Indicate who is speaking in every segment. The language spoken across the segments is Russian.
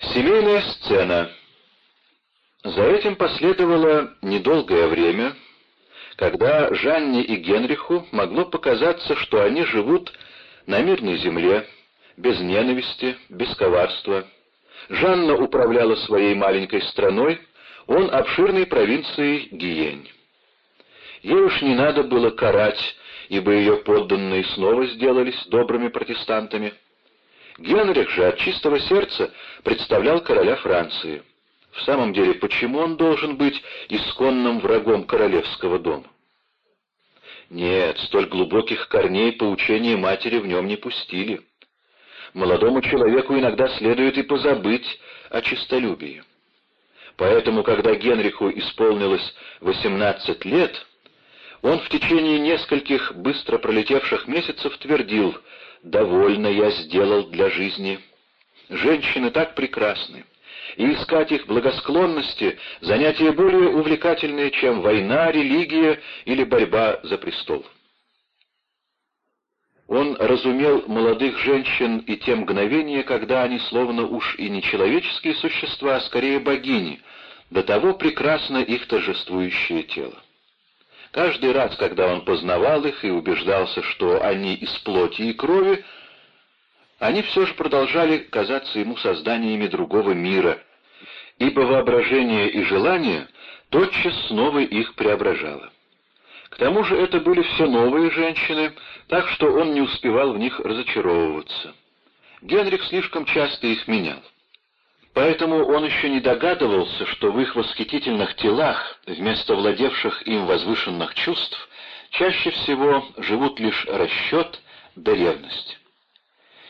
Speaker 1: Семейная сцена. За этим последовало недолгое время, когда Жанне и Генриху могло показаться, что они живут на мирной земле, без ненависти, без коварства. Жанна управляла своей маленькой страной, он обширной провинцией Гиень. Ей уж не надо было карать, ибо ее подданные снова сделались добрыми протестантами. Генрих же от чистого сердца представлял короля Франции. В самом деле, почему он должен быть исконным врагом королевского дома? Нет, столь глубоких корней поучения матери в нем не пустили. Молодому человеку иногда следует и позабыть о честолюбии. Поэтому, когда Генриху исполнилось 18 лет, он в течение нескольких быстро пролетевших месяцев твердил «довольно я сделал для жизни». Женщины так прекрасны, и искать их благосклонности — занятие более увлекательное, чем война, религия или борьба за престол. Он разумел молодых женщин и те мгновения, когда они словно уж и не человеческие существа, а скорее богини, до того прекрасно их торжествующее тело. Каждый раз, когда он познавал их и убеждался, что они из плоти и крови, они все же продолжали казаться ему созданиями другого мира, ибо воображение и желание тотчас снова их преображало. К тому же это были все новые женщины, так что он не успевал в них разочаровываться. Генрих слишком часто их менял. Поэтому он еще не догадывался, что в их восхитительных телах, вместо владевших им возвышенных чувств, чаще всего живут лишь расчет да ревность.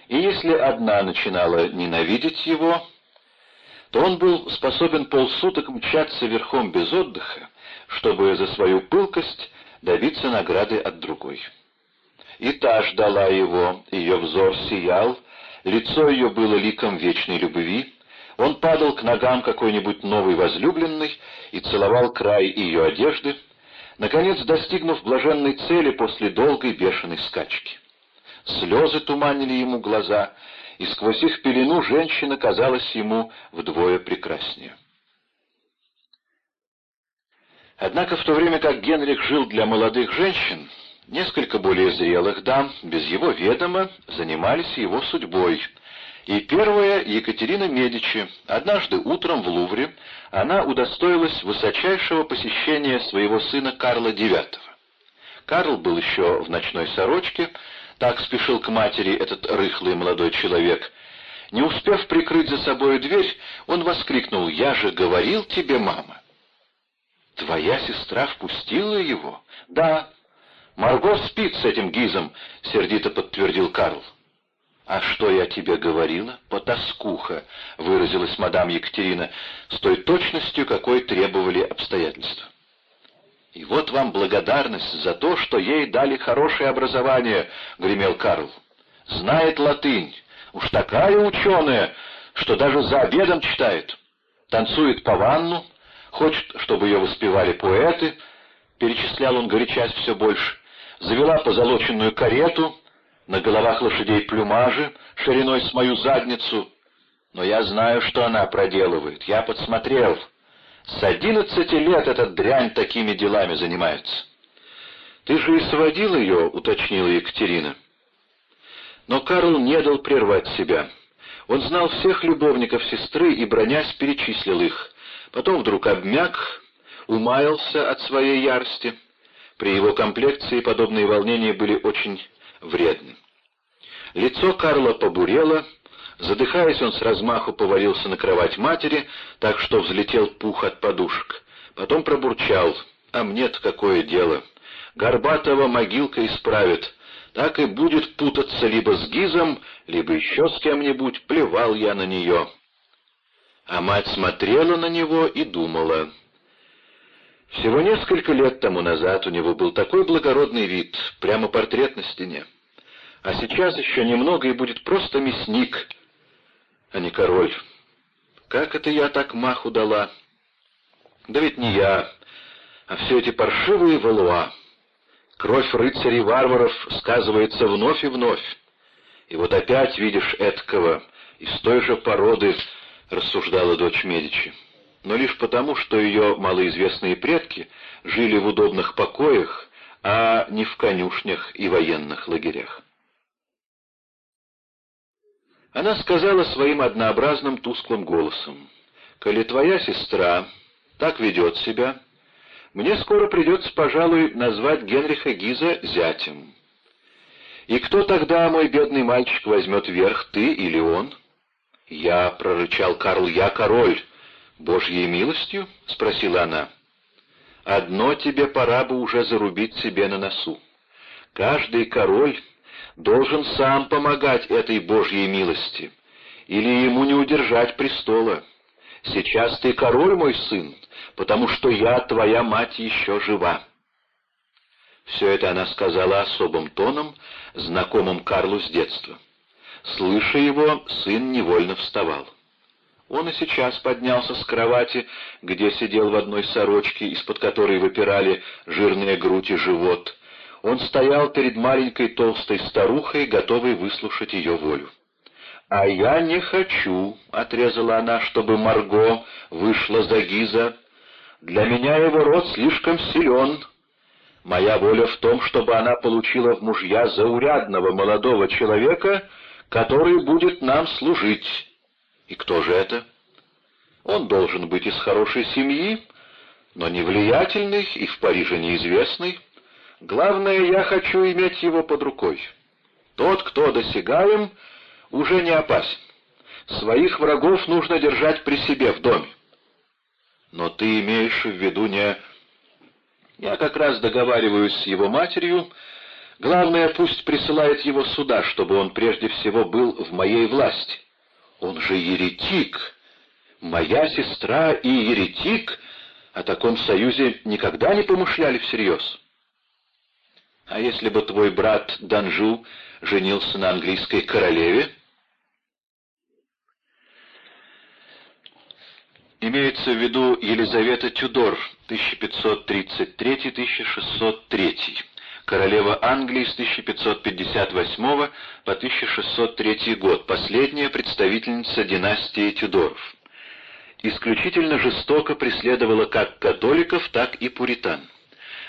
Speaker 1: И если одна начинала ненавидеть его, то он был способен полсуток мчаться верхом без отдыха, чтобы за свою пылкость добиться награды от другой. И та ждала его, ее взор сиял, лицо ее было ликом вечной любви, он падал к ногам какой-нибудь новой возлюбленной и целовал край ее одежды, наконец достигнув блаженной цели после долгой бешеной скачки. Слезы туманили ему глаза, и сквозь их пелену женщина казалась ему вдвое прекраснее. Однако в то время как Генрих жил для молодых женщин, несколько более зрелых дам, без его ведома, занимались его судьбой — и первая Екатерина Медичи. Однажды утром в Лувре она удостоилась высочайшего посещения своего сына Карла IX. Карл был еще в ночной сорочке, так спешил к матери этот рыхлый молодой человек. Не успев прикрыть за собой дверь, он воскликнул «Я же говорил тебе, мама!» «Твоя сестра впустила его?» «Да». «Марго спит с этим гизом», — сердито подтвердил Карл. «А что я тебе говорила?» «Потаскуха», — выразилась мадам Екатерина, с той точностью, какой требовали обстоятельства. «И вот вам благодарность за то, что ей дали хорошее образование», — гремел Карл. «Знает латынь, уж такая ученая, что даже за обедом читает. Танцует по ванну, хочет, чтобы ее воспевали поэты», — перечислял он горячась все больше, «завела позолоченную карету», на головах лошадей плюмажи, шириной с мою задницу. Но я знаю, что она проделывает. Я подсмотрел. С одиннадцати лет эта дрянь такими делами занимается. «Ты же и сводил ее», — уточнила Екатерина. Но Карл не дал прервать себя. Он знал всех любовников сестры и, бронясь, перечислил их. Потом вдруг обмяк, умаялся от своей ярости. При его комплекции подобные волнения были очень вредны. Лицо Карла побурело, задыхаясь, он с размаху повалился на кровать матери, так что взлетел пух от подушек. Потом пробурчал, а мне-то какое дело. Горбатого могилка исправит, так и будет путаться либо с Гизом, либо еще с кем-нибудь, плевал я на нее. А мать смотрела на него и думала. Всего несколько лет тому назад у него был такой благородный вид, прямо портрет на стене. А сейчас еще немного и будет просто мясник, а не король. Как это я так маху дала? Да ведь не я, а все эти паршивые валуа. Кровь рыцарей-варваров сказывается вновь и вновь. И вот опять видишь эткого из той же породы, — рассуждала дочь Медичи, — «но лишь потому, что ее малоизвестные предки жили в удобных покоях, а не в конюшнях и военных лагерях». Она сказала своим однообразным тусклым голосом, «Коли твоя сестра так ведет себя, мне скоро придется, пожалуй, назвать Генриха Гиза зятем. И кто тогда, мой бедный мальчик, возьмет верх, ты или он?» «Я», — прорычал Карл, — «я король». «Божьей милостью?» — спросила она. «Одно тебе пора бы уже зарубить себе на носу. Каждый король должен сам помогать этой Божьей милости, или ему не удержать престола. Сейчас ты король, мой сын, потому что я, твоя мать, еще жива». Все это она сказала особым тоном, знакомым Карлу с детства. Слыша его, сын невольно вставал. Он и сейчас поднялся с кровати, где сидел в одной сорочке, из-под которой выпирали жирные грудь и живот, он стоял перед маленькой толстой старухой, готовой выслушать ее волю. «А я не хочу», — отрезала она, — «чтобы Марго вышла за Гиза. Для меня его род слишком силен. Моя воля в том, чтобы она получила в мужья заурядного молодого человека, который будет нам служить. И кто же это? Он должен быть из хорошей семьи, но не влиятельный и в Париже неизвестный. Главное, я хочу иметь его под рукой. Тот, кто досягаем, уже не опасен. Своих врагов нужно держать при себе в доме. Но ты имеешь в виду не... Я как раз договариваюсь с его матерью. Главное, пусть присылает его сюда, чтобы он прежде всего был в моей власти. Он же еретик. Моя сестра и еретик о таком союзе никогда не помышляли всерьез. А если бы твой брат Данжу женился на английской королеве? Имеется в виду Елизавета Тюдор, 1533-1603, королева Англии с 1558 по 1603 год, последняя представительница династии Тюдоров. Исключительно жестоко преследовала как католиков, так и пуритан.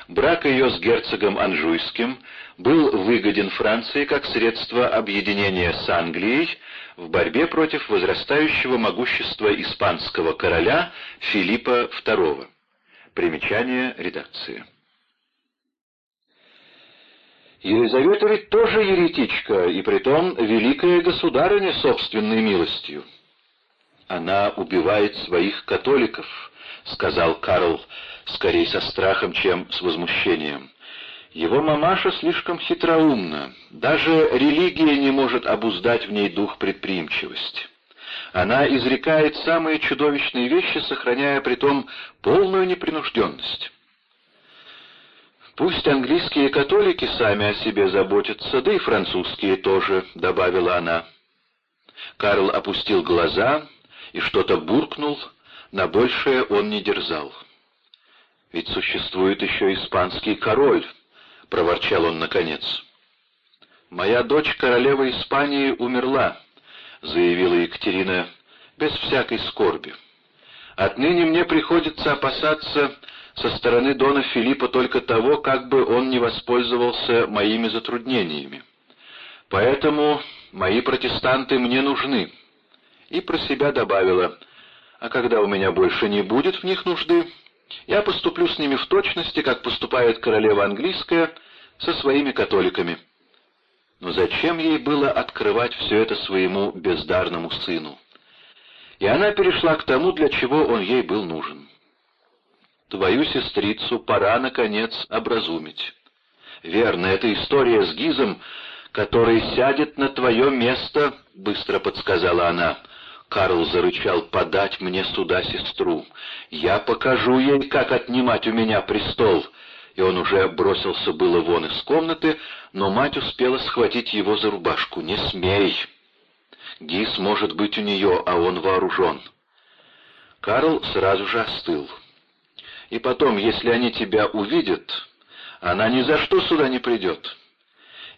Speaker 1: Брак ее с герцогом Анжуйским был выгоден Франции как средство объединения с Англией в борьбе против возрастающего могущества испанского короля Филиппа II. Примечание редакции. Елизавета ведь тоже еретичка, и притом великая государыня собственной милостью. Она убивает своих католиков, — сказал Карл, скорее со страхом, чем с возмущением. Его мамаша слишком хитроумна. Даже религия не может обуздать в ней дух предприимчивости. Она изрекает самые чудовищные вещи, сохраняя при том полную непринужденность. «Пусть английские католики сами о себе заботятся, да и французские тоже», — добавила она. Карл опустил глаза и что-то буркнул, на большее он не дерзал. «Ведь существует еще испанский король», — проворчал он наконец. «Моя дочь, королева Испании, умерла», — заявила Екатерина без всякой скорби. «Отныне мне приходится опасаться со стороны Дона Филиппа только того, как бы он не воспользовался моими затруднениями. Поэтому мои протестанты мне нужны». И про себя добавила, «А когда у меня больше не будет в них нужды, я поступлю с ними в точности, как поступает королева английская со своими католиками. Но зачем ей было открывать все это своему бездарному сыну? И она перешла к тому, для чего он ей был нужен. Твою сестрицу пора, наконец, образумить. Верно, эта история с Гизом, который сядет на твое место, — быстро подсказала она, — Карл зарычал подать мне сюда сестру. «Я покажу ей, как отнимать у меня престол!» И он уже бросился было вон из комнаты, но мать успела схватить его за рубашку. «Не смей! Гис может быть у нее, а он вооружен!» Карл сразу же остыл. «И потом, если они тебя увидят, она ни за что сюда не придет.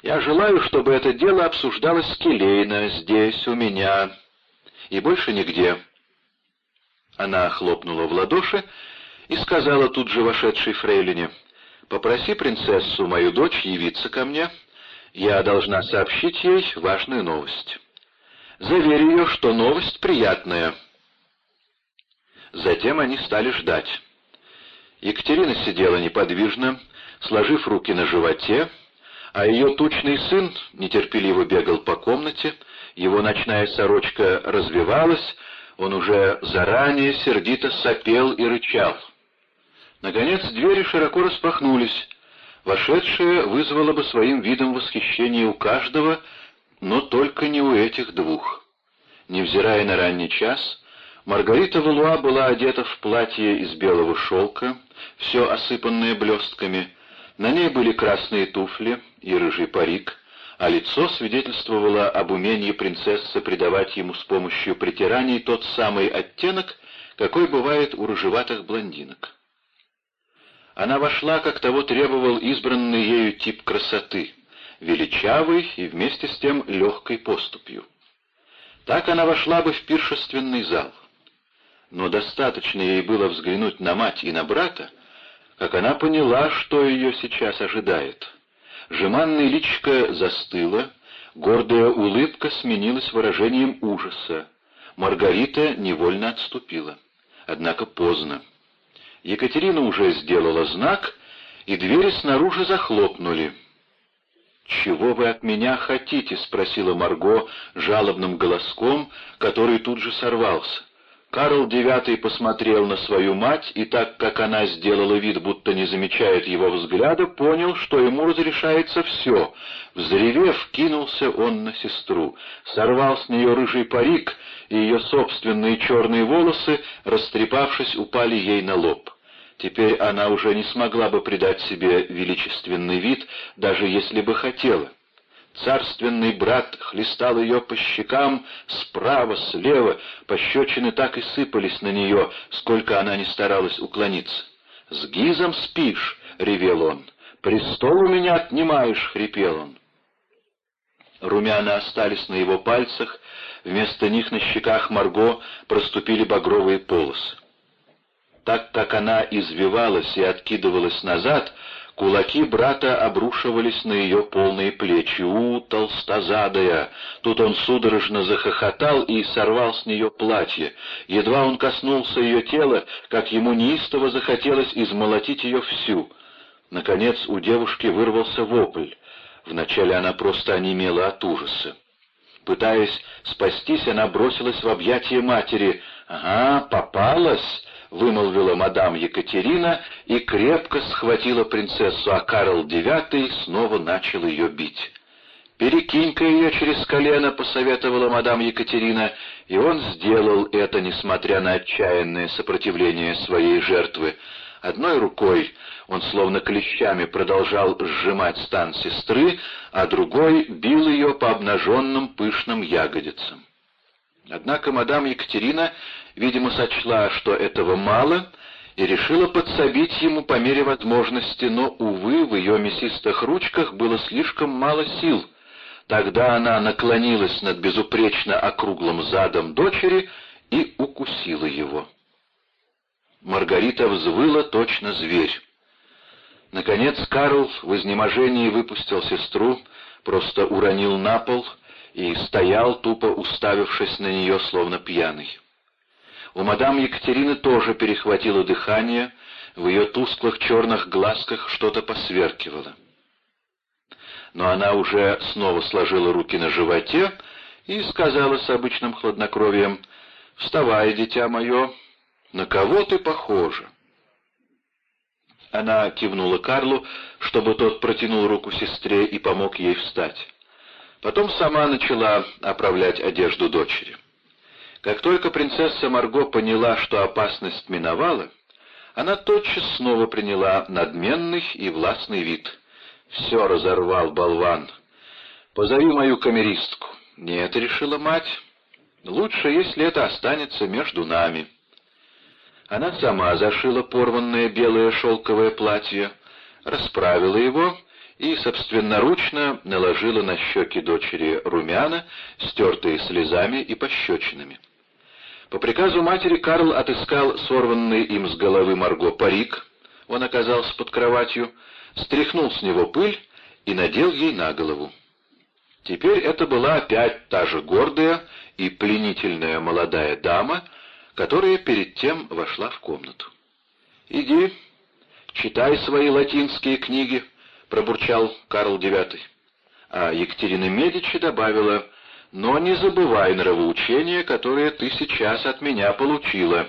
Speaker 1: Я желаю, чтобы это дело обсуждалось с Келейна, здесь, у меня, и больше нигде. Она хлопнула в ладоши и сказала тут же вошедшей фрейлине, «Попроси принцессу, мою дочь, явиться ко мне. Я должна сообщить ей важную новость. Заверь ее, что новость приятная». Затем они стали ждать. Екатерина сидела неподвижно, сложив руки на животе, а ее тучный сын нетерпеливо бегал по комнате, его ночная сорочка развивалась, он уже заранее сердито сопел и рычал. Наконец двери широко распахнулись. Вошедшая вызвала бы своим видом восхищение у каждого, но только не у этих двух. Невзирая на ранний час, Маргарита Валуа была одета в платье из белого шелка, все осыпанное блестками. На ней были красные туфли и рыжий парик, а лицо свидетельствовало об умении принцессы придавать ему с помощью притираний тот самый оттенок, какой бывает у рыжеватых блондинок. Она вошла, как того требовал избранный ею тип красоты, величавый и вместе с тем легкой поступью. Так она вошла бы в пиршественный зал. Но достаточно ей было взглянуть на мать и на брата, как она поняла, что ее сейчас ожидает. Жеманная личка застыла, гордая улыбка сменилась выражением ужаса. Маргарита невольно отступила. Однако поздно. Екатерина уже сделала знак, и двери снаружи захлопнули. «Чего вы от меня хотите?» — спросила Марго жалобным голоском, который тут же сорвался. Карл IX посмотрел на свою мать, и так как она сделала вид, будто не замечает его взгляда, понял, что ему разрешается все. Взревев, кинулся он на сестру. Сорвал с нее рыжий парик, и ее собственные черные волосы, растрепавшись, упали ей на лоб. Теперь она уже не смогла бы придать себе величественный вид, даже если бы хотела. Царственный брат хлестал ее по щекам справа, слева, пощечины так и сыпались на нее, сколько она не старалась уклониться. «С Гизом спишь!» — ревел он. «Престол у меня отнимаешь!» — хрипел он. Румяна остались на его пальцах, вместо них на щеках Марго проступили багровые полосы. Так как она извивалась и откидывалась назад, Кулаки брата обрушивались на ее полные плечи. «У, толстозадая!» Тут он судорожно захохотал и сорвал с нее платье. Едва он коснулся ее тела, как ему неистово захотелось измолотить ее всю. Наконец у девушки вырвался вопль. Вначале она просто онемела от ужаса. Пытаясь спастись, она бросилась в объятия матери. «Ага, попалась!» Вымолвила мадам Екатерина и крепко схватила принцессу, а Карл IX снова начал ее бить. «Перекинь-ка ее через колено», — посоветовала мадам Екатерина, и он сделал это, несмотря на отчаянное сопротивление своей жертвы. Одной рукой он словно клещами продолжал сжимать стан сестры, а другой бил ее по обнаженным пышным ягодицам. Однако мадам Екатерина, видимо, сочла, что этого мало, и решила подсобить ему по мере возможности, но, увы, в ее мясистых ручках было слишком мало сил. Тогда она наклонилась над безупречно округлым задом дочери и укусила его. Маргарита взвыла точно зверь. Наконец Карл в изнеможении выпустил сестру, просто уронил на пол — и стоял, тупо уставившись на нее, словно пьяный. У мадам Екатерины тоже перехватило дыхание, в ее тусклых черных глазках что-то посверкивало. Но она уже снова сложила руки на животе и сказала с обычным хладнокровием, «Вставай, дитя мое, на кого ты похожа?» Она кивнула Карлу, чтобы тот протянул руку сестре и помог ей встать. Потом сама начала оправлять одежду дочери. Как только принцесса Марго поняла, что опасность миновала, она тотчас снова приняла надменный и властный вид. «Все разорвал болван. Позови мою камеристку». «Нет», — решила мать, — «лучше, если это останется между нами». Она сама зашила порванное белое шелковое платье, расправила его и собственноручно наложила на щеки дочери румяна, стертые слезами и пощечинами. По приказу матери Карл отыскал сорванный им с головы Марго парик, он оказался под кроватью, стряхнул с него пыль и надел ей на голову. Теперь это была опять та же гордая и пленительная молодая дама, которая перед тем вошла в комнату. «Иди, читай свои латинские книги», — пробурчал Карл IX. А Екатерина Медичи добавила, «но не забывай нравоучения, которые ты сейчас от меня получила».